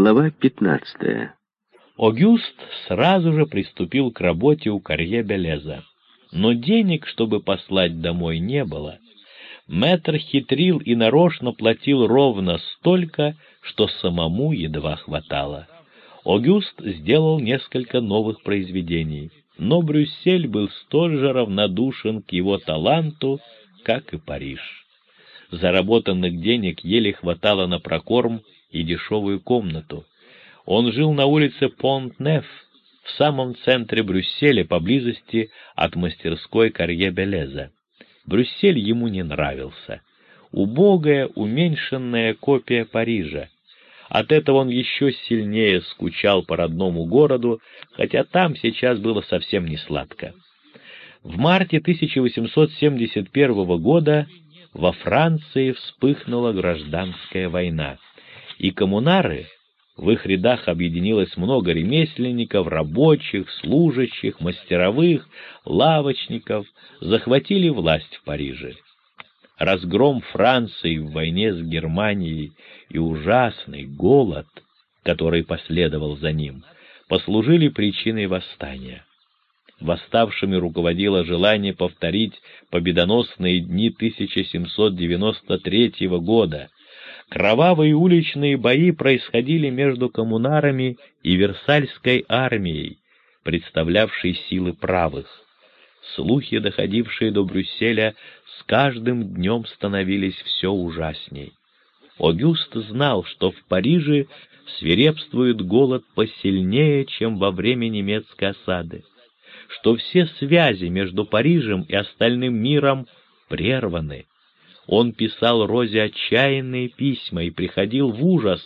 Глава 15. Огюст сразу же приступил к работе у Карье Белеза. Но денег, чтобы послать домой, не было. Мэтр хитрил и нарочно платил ровно столько, что самому едва хватало. Огюст сделал несколько новых произведений, но Брюссель был столь же равнодушен к его таланту, как и Париж. Заработанных денег еле хватало на прокорм и дешевую комнату. Он жил на улице Понт-Неф, в самом центре Брюсселя, поблизости от мастерской Карье-Белеза. Брюссель ему не нравился. Убогая, уменьшенная копия Парижа. От этого он еще сильнее скучал по родному городу, хотя там сейчас было совсем не сладко. В марте 1871 года во Франции вспыхнула гражданская война, и коммунары в их рядах объединилось много ремесленников, рабочих, служащих, мастеровых, лавочников, захватили власть в Париже. Разгром Франции в войне с Германией и ужасный голод, который последовал за ним, послужили причиной восстания. Восставшими руководило желание повторить победоносные дни 1793 года, Кровавые уличные бои происходили между коммунарами и Версальской армией, представлявшей силы правых. Слухи, доходившие до Брюсселя, с каждым днем становились все ужасней. Огюст знал, что в Париже свирепствует голод посильнее, чем во время немецкой осады, что все связи между Парижем и остальным миром прерваны, он писал Розе отчаянные письма и приходил в ужас,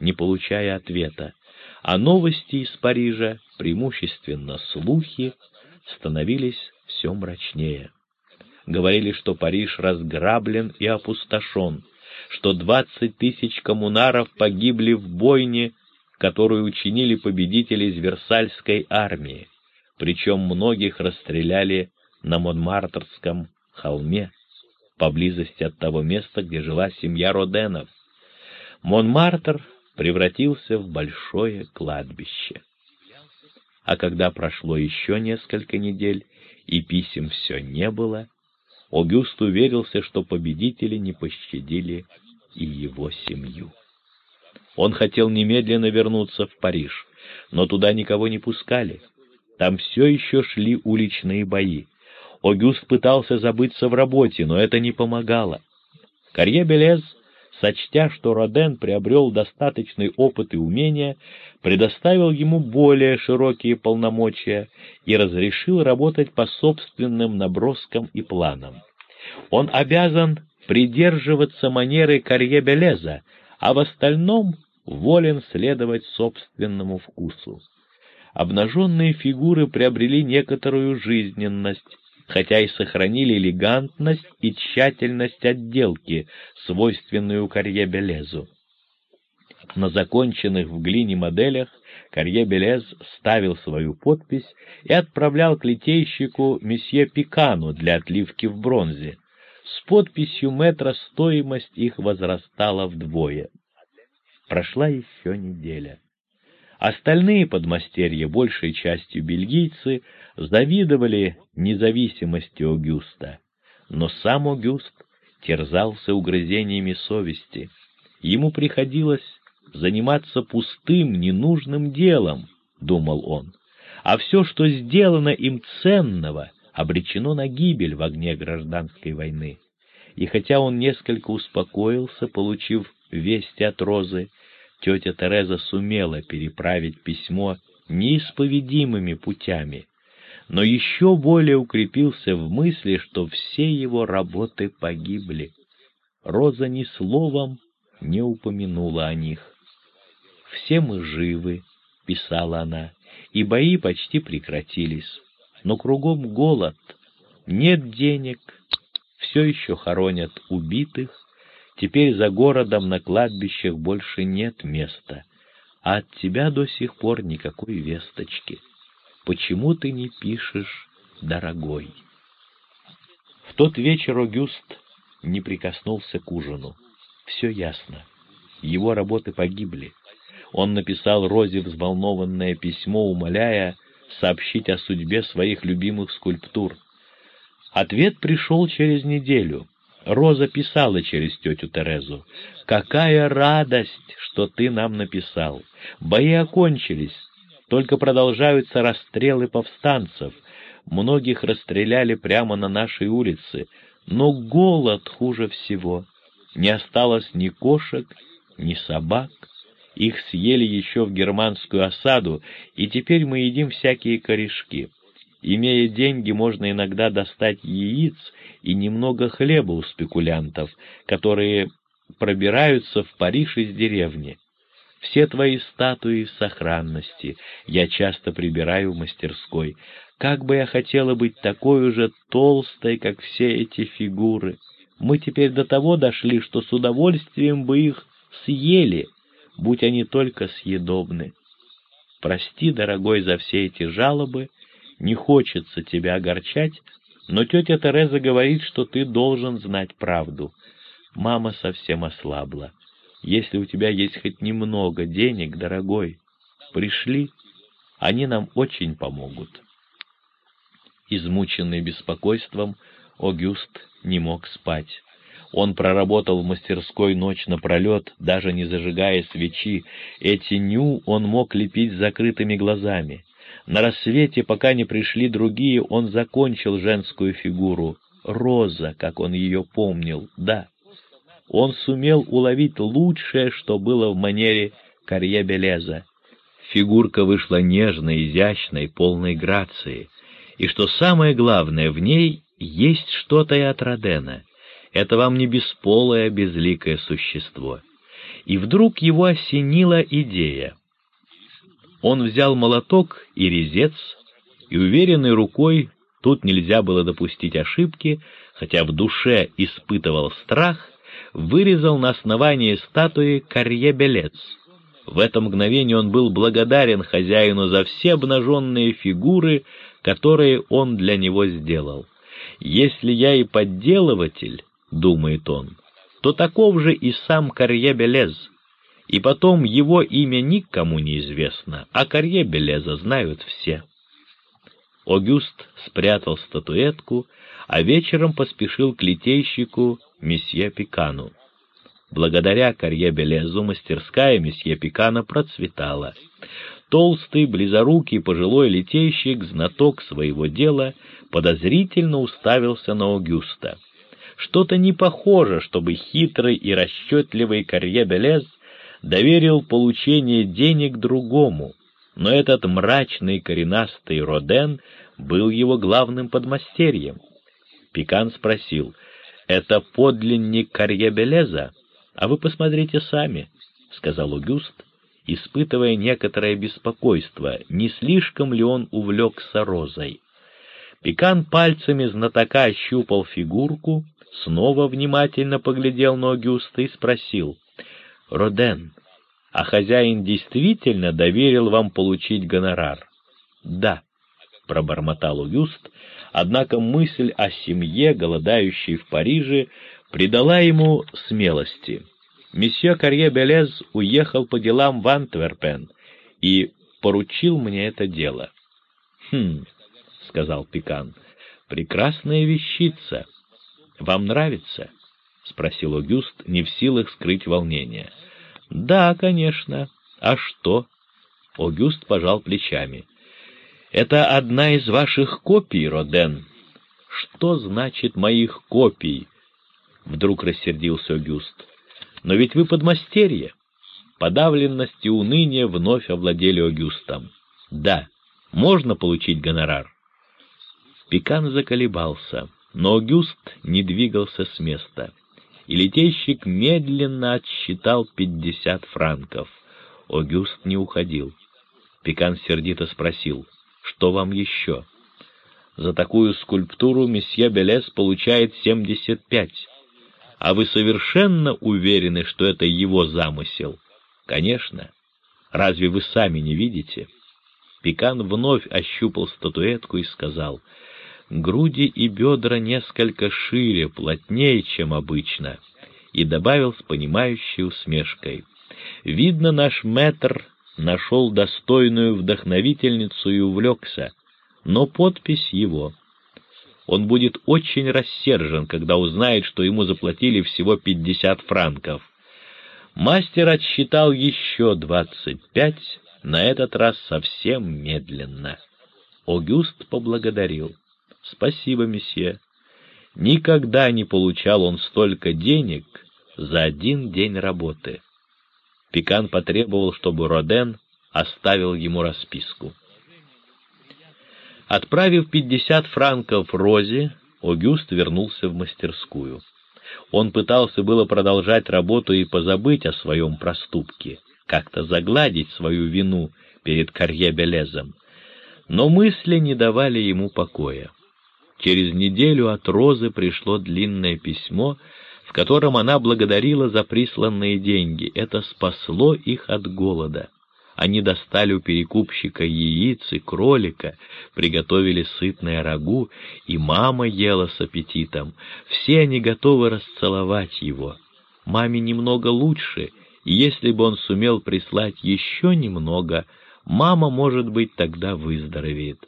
не получая ответа. А новости из Парижа, преимущественно слухи, становились все мрачнее. Говорили, что Париж разграблен и опустошен, что двадцать тысяч коммунаров погибли в бойне, которую учинили победители из Версальской армии, причем многих расстреляли на Монмартрском холме поблизости от того места, где жила семья Роденов. Монмартр превратился в большое кладбище. А когда прошло еще несколько недель, и писем все не было, Огюст уверился, что победители не пощадили и его семью. Он хотел немедленно вернуться в Париж, но туда никого не пускали. Там все еще шли уличные бои. Огюст пытался забыться в работе, но это не помогало. Карье Белез, сочтя, что Роден приобрел достаточный опыт и умения, предоставил ему более широкие полномочия и разрешил работать по собственным наброскам и планам. Он обязан придерживаться манеры Карье Белеза, а в остальном волен следовать собственному вкусу. Обнаженные фигуры приобрели некоторую жизненность, хотя и сохранили элегантность и тщательность отделки, свойственную Карье Белезу. На законченных в глине моделях Карье Белез ставил свою подпись и отправлял к литейщику месье Пикану для отливки в бронзе. С подписью метра стоимость их возрастала вдвое. Прошла еще неделя. Остальные подмастерья, большей частью бельгийцы, завидовали независимости Огюста, но сам Огюст терзался угрызениями совести. Ему приходилось заниматься пустым, ненужным делом, — думал он, — а все, что сделано им ценного, обречено на гибель в огне гражданской войны. И хотя он несколько успокоился, получив вести от Розы, тетя Тереза сумела переправить письмо неисповедимыми путями, но еще более укрепился в мысли, что все его работы погибли. Роза ни словом не упомянула о них. «Все мы живы», — писала она, — «и бои почти прекратились, но кругом голод, нет денег, все еще хоронят убитых, Теперь за городом на кладбищах больше нет места, а от тебя до сих пор никакой весточки. Почему ты не пишешь, дорогой? В тот вечер Огюст не прикоснулся к ужину. Все ясно. Его работы погибли. Он написал Розе взволнованное письмо, умоляя сообщить о судьбе своих любимых скульптур. Ответ пришел через неделю. Роза писала через тетю Терезу. «Какая радость, что ты нам написал! Бои окончились, только продолжаются расстрелы повстанцев. Многих расстреляли прямо на нашей улице, но голод хуже всего. Не осталось ни кошек, ни собак. Их съели еще в германскую осаду, и теперь мы едим всякие корешки. Имея деньги, можно иногда достать яиц и немного хлеба у спекулянтов, которые пробираются в Париж из деревни. Все твои статуи в сохранности, я часто прибираю в мастерской. Как бы я хотела быть такой же толстой, как все эти фигуры. Мы теперь до того дошли, что с удовольствием бы их съели, будь они только съедобны. Прости, дорогой, за все эти жалобы, не хочется тебя огорчать, но тетя Тереза говорит, что ты должен знать правду. Мама совсем ослабла. Если у тебя есть хоть немного денег, дорогой, пришли, они нам очень помогут. Измученный беспокойством, Огюст не мог спать. Он проработал в мастерской ночь напролет, даже не зажигая свечи. Эти ню он мог лепить с закрытыми глазами. На рассвете, пока не пришли другие, он закончил женскую фигуру. Роза, как он ее помнил, да. Он сумел уловить лучшее, что было в манере Карье Белеза. Фигурка вышла нежной, изящной, полной грации. И что самое главное, в ней есть что-то и от Родена. Это вам не бесполое, безликое существо. И вдруг его осенила идея. Он взял молоток и резец, и уверенной рукой, тут нельзя было допустить ошибки, хотя в душе испытывал страх, вырезал на основании статуи корье-белец. В это мгновение он был благодарен хозяину за все обнаженные фигуры, которые он для него сделал. «Если я и подделыватель, — думает он, — то таков же и сам корье-белез, и потом его имя никому не известно, а Карье Белеза знают все. Огюст спрятал статуэтку, а вечером поспешил к литейщику месье Пикану. Благодаря Карье Белезу мастерская месье Пикана процветала. Толстый, близорукий пожилой литейщик, знаток своего дела, подозрительно уставился на Огюста. Что-то не похоже, чтобы хитрый и расчетливый Карье Белез доверил получение денег другому, но этот мрачный коренастый Роден был его главным подмастерьем. Пикан спросил, «Это подлинник Карье Белеза? А вы посмотрите сами», — сказал Угюст, испытывая некоторое беспокойство, не слишком ли он увлекся розой. Пикан пальцами знатока ощупал фигурку, снова внимательно поглядел на Огюста и спросил, Роден, а хозяин действительно доверил вам получить гонорар? Да, пробормотал Уюст, однако мысль о семье, голодающей в Париже, придала ему смелости. Месье Карье Белез уехал по делам в Антверпен и поручил мне это дело. «Хм», — сказал Пикан, — «прекрасная вещица. Вам нравится?» — спросил Огюст, не в силах скрыть волнение. — Да, конечно. А что? Огюст пожал плечами. — Это одна из ваших копий, Роден. — Что значит моих копий? Вдруг рассердился Огюст. — Но ведь вы подмастерье. Подавленность и уныние вновь овладели Огюстом. — Да, можно получить гонорар. Пикан заколебался, но Огюст не двигался с места и летейщик медленно отсчитал пятьдесят франков. Огюст не уходил. Пикан сердито спросил, «Что вам еще?» «За такую скульптуру месье Белес получает семьдесят пять. А вы совершенно уверены, что это его замысел?» «Конечно. Разве вы сами не видите?» Пикан вновь ощупал статуэтку и сказал, груди и бедра несколько шире, плотнее, чем обычно, и добавил с понимающей усмешкой. Видно, наш мэтр нашел достойную вдохновительницу и увлекся, но подпись его. Он будет очень рассержен, когда узнает, что ему заплатили всего пятьдесят франков. Мастер отсчитал еще двадцать пять, на этот раз совсем медленно. Огюст поблагодарил. «Спасибо, месье. Никогда не получал он столько денег за один день работы». Пикан потребовал, чтобы Роден оставил ему расписку. Отправив пятьдесят франков Розе, Огюст вернулся в мастерскую. Он пытался было продолжать работу и позабыть о своем проступке, как-то загладить свою вину перед Карье-Белезом, но мысли не давали ему покоя. Через неделю от Розы пришло длинное письмо, в котором она благодарила за присланные деньги. Это спасло их от голода. Они достали у перекупщика яиц и кролика, приготовили сытное рагу, и мама ела с аппетитом. Все они готовы расцеловать его. Маме немного лучше, и если бы он сумел прислать еще немного, мама, может быть, тогда выздоровеет.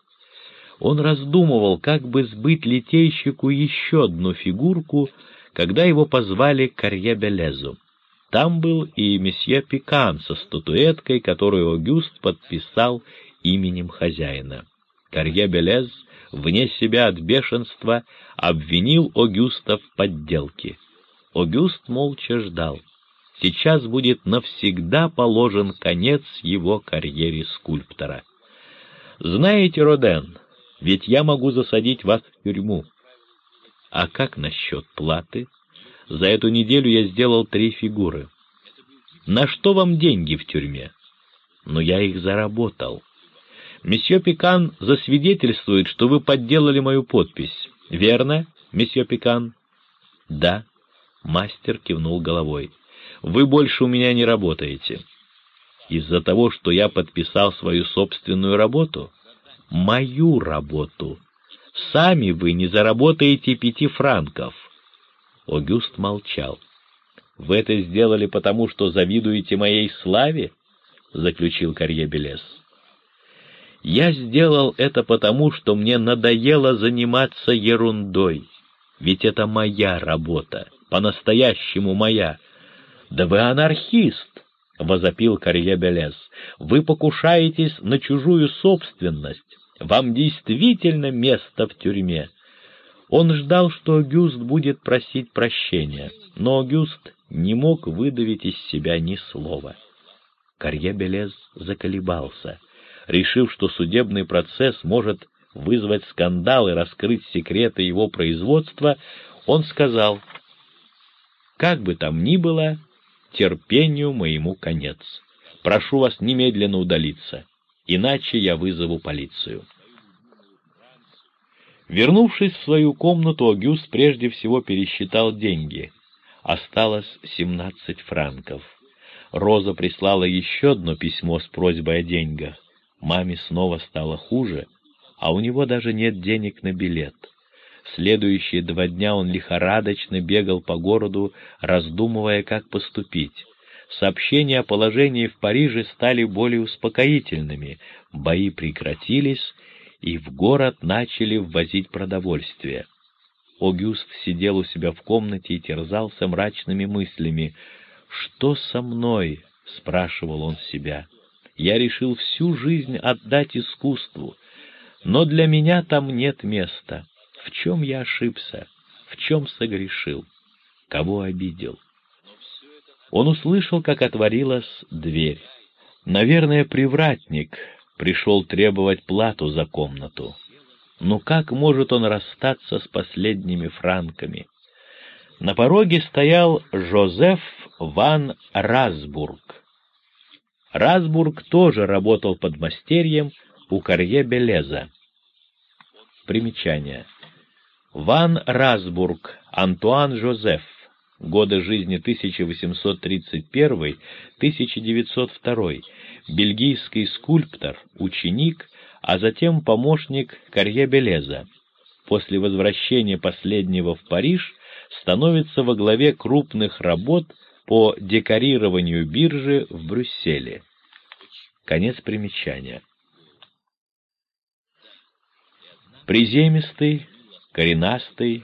Он раздумывал, как бы сбыть литейщику еще одну фигурку, когда его позвали к Карье-Белезу. Там был и месье Пикан со статуэткой, которую Огюст подписал именем хозяина. Карье Белез, вне себя от бешенства, обвинил Огюста в подделке. Огюст молча ждал. Сейчас будет навсегда положен конец его карьере скульптора. «Знаете, Роден, ведь я могу засадить вас в тюрьму». «А как насчет платы?» За эту неделю я сделал три фигуры. На что вам деньги в тюрьме? Но я их заработал. Месье Пикан засвидетельствует, что вы подделали мою подпись. Верно, месье Пикан? Да. Мастер кивнул головой. Вы больше у меня не работаете. Из-за того, что я подписал свою собственную работу? Мою работу. Сами вы не заработаете пяти франков. Огюст молчал. «Вы это сделали потому, что завидуете моей славе?» — заключил Карье Белес. «Я сделал это потому, что мне надоело заниматься ерундой, ведь это моя работа, по-настоящему моя. Да вы анархист!» — возопил Карье Белес. «Вы покушаетесь на чужую собственность. Вам действительно место в тюрьме. Он ждал, что Гюст будет просить прощения, но Гюст не мог выдавить из себя ни слова. Карье Белез заколебался, решив, что судебный процесс может вызвать скандал и раскрыть секреты его производства, он сказал, «Как бы там ни было, терпению моему конец. Прошу вас немедленно удалиться, иначе я вызову полицию». Вернувшись в свою комнату, Огюст прежде всего пересчитал деньги. Осталось семнадцать франков. Роза прислала еще одно письмо с просьбой о деньгах. Маме снова стало хуже, а у него даже нет денег на билет. Следующие два дня он лихорадочно бегал по городу, раздумывая, как поступить. Сообщения о положении в Париже стали более успокоительными, бои прекратились, и в город начали ввозить продовольствие. Огюст сидел у себя в комнате и терзался мрачными мыслями. «Что со мной?» — спрашивал он себя. «Я решил всю жизнь отдать искусству, но для меня там нет места. В чем я ошибся? В чем согрешил? Кого обидел?» Он услышал, как отворилась дверь. Наверное, привратник, пришел требовать плату за комнату. Но как может он расстаться с последними франками? На пороге стоял Жозеф ван Расбург. Расбург тоже работал под мастерьем у Карье Белеза. Примечание. Ван Расбург Антуан Жозеф. Годы жизни 1831-1902 бельгийский скульптор, ученик, а затем помощник Карье Белеза. После возвращения последнего в Париж становится во главе крупных работ по декорированию биржи в Брюсселе. Конец примечания. Приземистый, коренастый,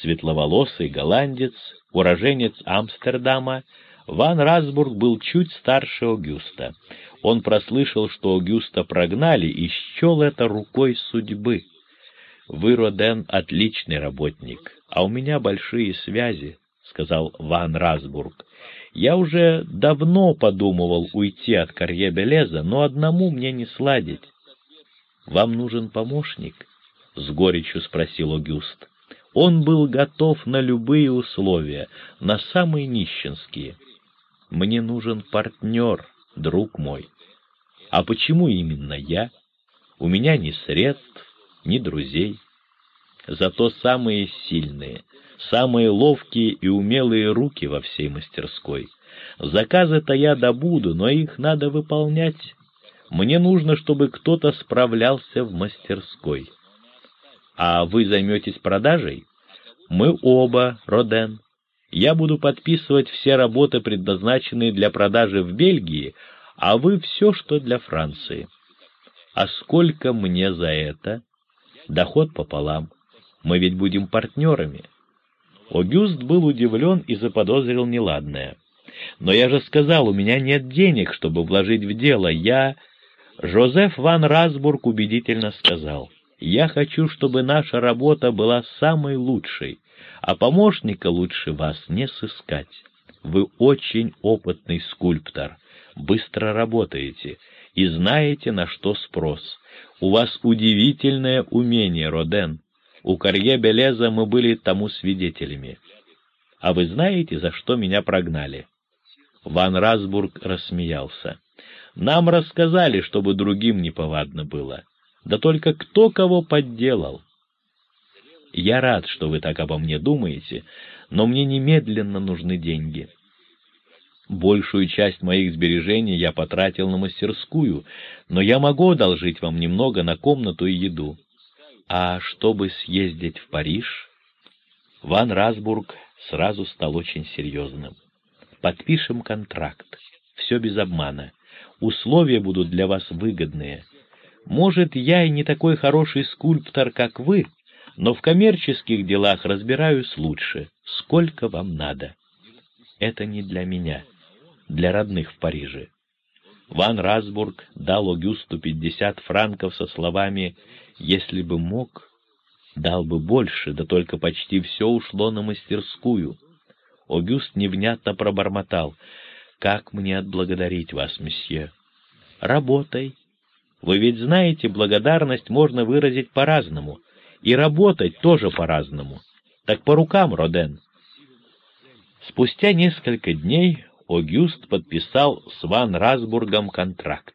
светловолосый голландец, уроженец Амстердама, Ван Расбург был чуть старше Огюста. Он прослышал, что Огюста прогнали, и счел это рукой судьбы. «Вы, Роден, отличный работник, а у меня большие связи», — сказал Ван Расбург. «Я уже давно подумывал уйти от Карье Белеза, но одному мне не сладить». «Вам нужен помощник?» — с горечью спросил Огюст. Он был готов на любые условия, на самые нищенские. «Мне нужен партнер, друг мой». «А почему именно я? У меня ни средств, ни друзей. Зато самые сильные, самые ловкие и умелые руки во всей мастерской. Заказы-то я добуду, но их надо выполнять. Мне нужно, чтобы кто-то справлялся в мастерской. А вы займетесь продажей? Мы оба, Роден. Я буду подписывать все работы, предназначенные для продажи в Бельгии, а вы все, что для Франции. А сколько мне за это? Доход пополам. Мы ведь будем партнерами. Огюст был удивлен и заподозрил неладное. Но я же сказал, у меня нет денег, чтобы вложить в дело. Я... Жозеф ван Расбург убедительно сказал, «Я хочу, чтобы наша работа была самой лучшей, а помощника лучше вас не сыскать. Вы очень опытный скульптор, быстро работаете и знаете, на что спрос. У вас удивительное умение, Роден. У Карье Белеза мы были тому свидетелями. А вы знаете, за что меня прогнали?» Ван Расбург рассмеялся. «Нам рассказали, чтобы другим неповадно было. Да только кто кого подделал?» «Я рад, что вы так обо мне думаете, но мне немедленно нужны деньги. Большую часть моих сбережений я потратил на мастерскую, но я могу одолжить вам немного на комнату и еду. А чтобы съездить в Париж...» Ван Расбург сразу стал очень серьезным. «Подпишем контракт. Все без обмана. Условия будут для вас выгодные. Может, я и не такой хороший скульптор, как вы, но в коммерческих делах разбираюсь лучше. Сколько вам надо?» «Это не для меня, для родных в Париже. Ван Расбург дал Огюсту пятьдесят франков со словами «Если бы мог, дал бы больше, да только почти все ушло на мастерскую». Огюст невнятно пробормотал «Как мне отблагодарить вас, месье?» «Работай. Вы ведь знаете, благодарность можно выразить по-разному, и работать тоже по-разному. Так по рукам, Роден». Спустя несколько дней Огюст подписал с Ван Расбургом контракт.